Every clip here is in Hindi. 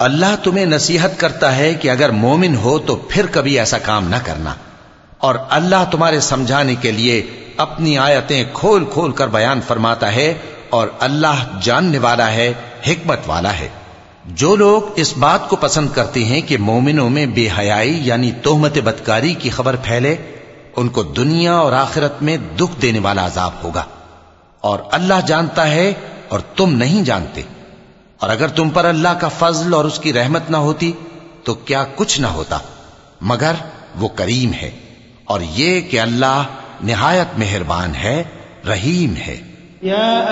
अल्लाह तुम्हें नसीहत करता है कि अगर मोमिन हो तो फिर कभी ऐसा काम न करना और अल्लाह तुम्हारे समझाने के लिए अपनी आयतें खोल खोल कर बयान फरमाता है और अल्लाह जानने वाला है हिकमत वाला है जो लोग इस बात को पसंद करते हैं कि मोमिनों में बेहयाई यानी तोहमत बदकारी की खबर फैले, उनको दुनिया और आखिरत में दुख देने वाला अजाब होगा। और अल्लाह जानता है और तुम नहीं जानते। और अगर तुम पर अल्लाह का फजल और उसकी रहमत ना होती तो क्या कुछ ना होता। मगर वो करीम है। और ये कि अल्लाह निहायत मेहरबान है, रहीम है। या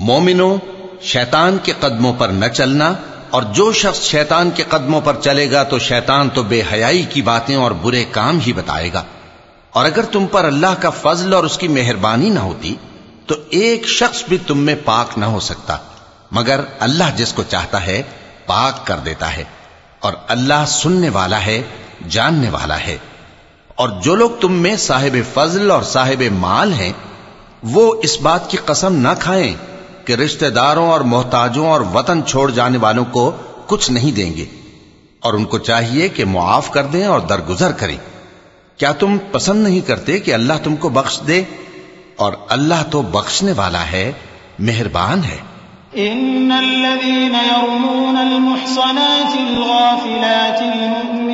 मोमिनो, शैतान के कदमों पर न चलना और जो शख्स शैतान के कदमों पर चलेगा तो शैतान तो बेहयाई की बातें और बुरे काम ही बताएगा। और अगर तुम पर अल्लाह का फजल और उसकी मेहरबानी ना होती तो एक शख्स भी तुम में पाक ना हो सकता। मगर अल्लाह जिसको चाहता है, पाक कर देता है। और अल्लाह सुनने वाला है, जानने वाला है। और जो लोग तुम में साहिब फजल और साहिब माल हैं, वो इस बात की कसम ना खाएँ कि रिश्तेदारों और मोहताजों और वतन छोड़ जाने वालों को कुछ नहीं देंगे और उनको चाहिए कि मुआफ कर दें और दरगुजर करें। क्या तुम पसंद नहीं करते कि अल्लाह तुमको बख्श दे? और अल्लाह तो बख्शने वाला है, मेहरबान है।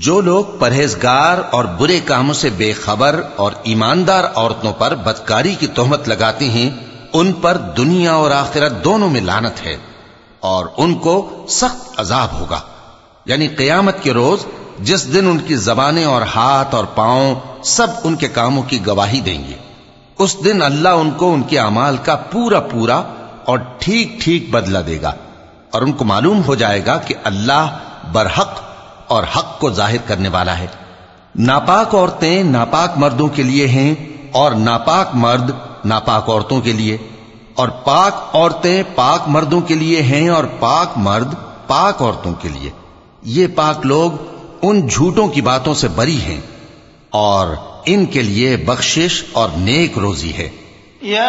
जो लोग परहेजगार और बुरे कामों से बेखबर और ईमानदार औरतों पर बदकारी की तोहमत लगाते हैं, उन पर दुनिया और आखिरत दोनों में लानत है और उनको सख्त अजाब होगा। यानी कयामत के रोज जिस दिन उनकी जबानें और हाथ और पाँव सब उनके कामों की गवाही देंगे, उस दिन अल्लाह उनको उनके अमाल का पूरा पूरा और ठीक ठीक बदला देगा और उनको मालूम हो जाएगा कि अल्लाह बरहक और हक को ज़ाहिर करने वाला है। नापाक औरतें नापाक मर्दों के लिए हैं और नापाक मर्द नापाक औरतों के लिए। और पाक औरतें पाक मर्दों के लिए हैं और पाक मर्द पाक औरतों के लिए। ये पाक लोग उन झूठों की बातों से बरी हैं और इनके लिए बख्शिश और नेक रोजी है। या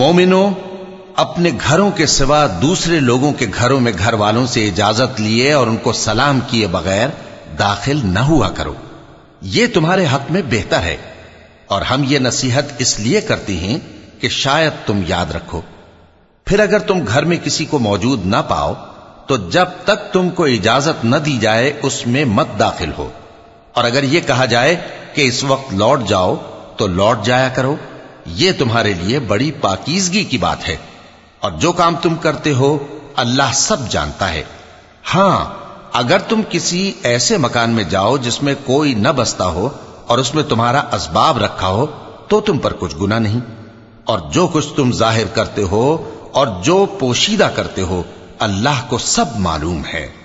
मोमिनो अपने घरों के सिवा दूसरे लोगों के घरों में घर वालों से इजाजत लिए और उनको सलाम किए बगैर दाखिल न हुआ करो ये तुम्हारे हक में बेहतर है और हम ये नसीहत इसलिए करती हैं कि शायद तुम याद रखो। फिर अगर तुम घर में किसी को मौजूद ना पाओ तो जब तक तुमको इजाज़त न दी जाए, उसमें मत दाखिल हो। और अगर यह कहा जाए कि इस वक्त लौट जाओ तो लौट जाया करो। यह तुम्हारे लिए बड़ी पाकिजगी की बात है। और जो काम तुम करते हो, अल्लाह सब जानता है। हाँ, अगर तुम किसी ऐसे मकान में जाओ जिसमें कोई न बसता हो और उसमें तुम्हारा असबाब रखा हो तो तुम पर कुछ गुना नहीं। और जो कुछ तुम ज़ाहिर करते हो और जो पोशीदा करते हो, अल्लाह को सब मालूम है।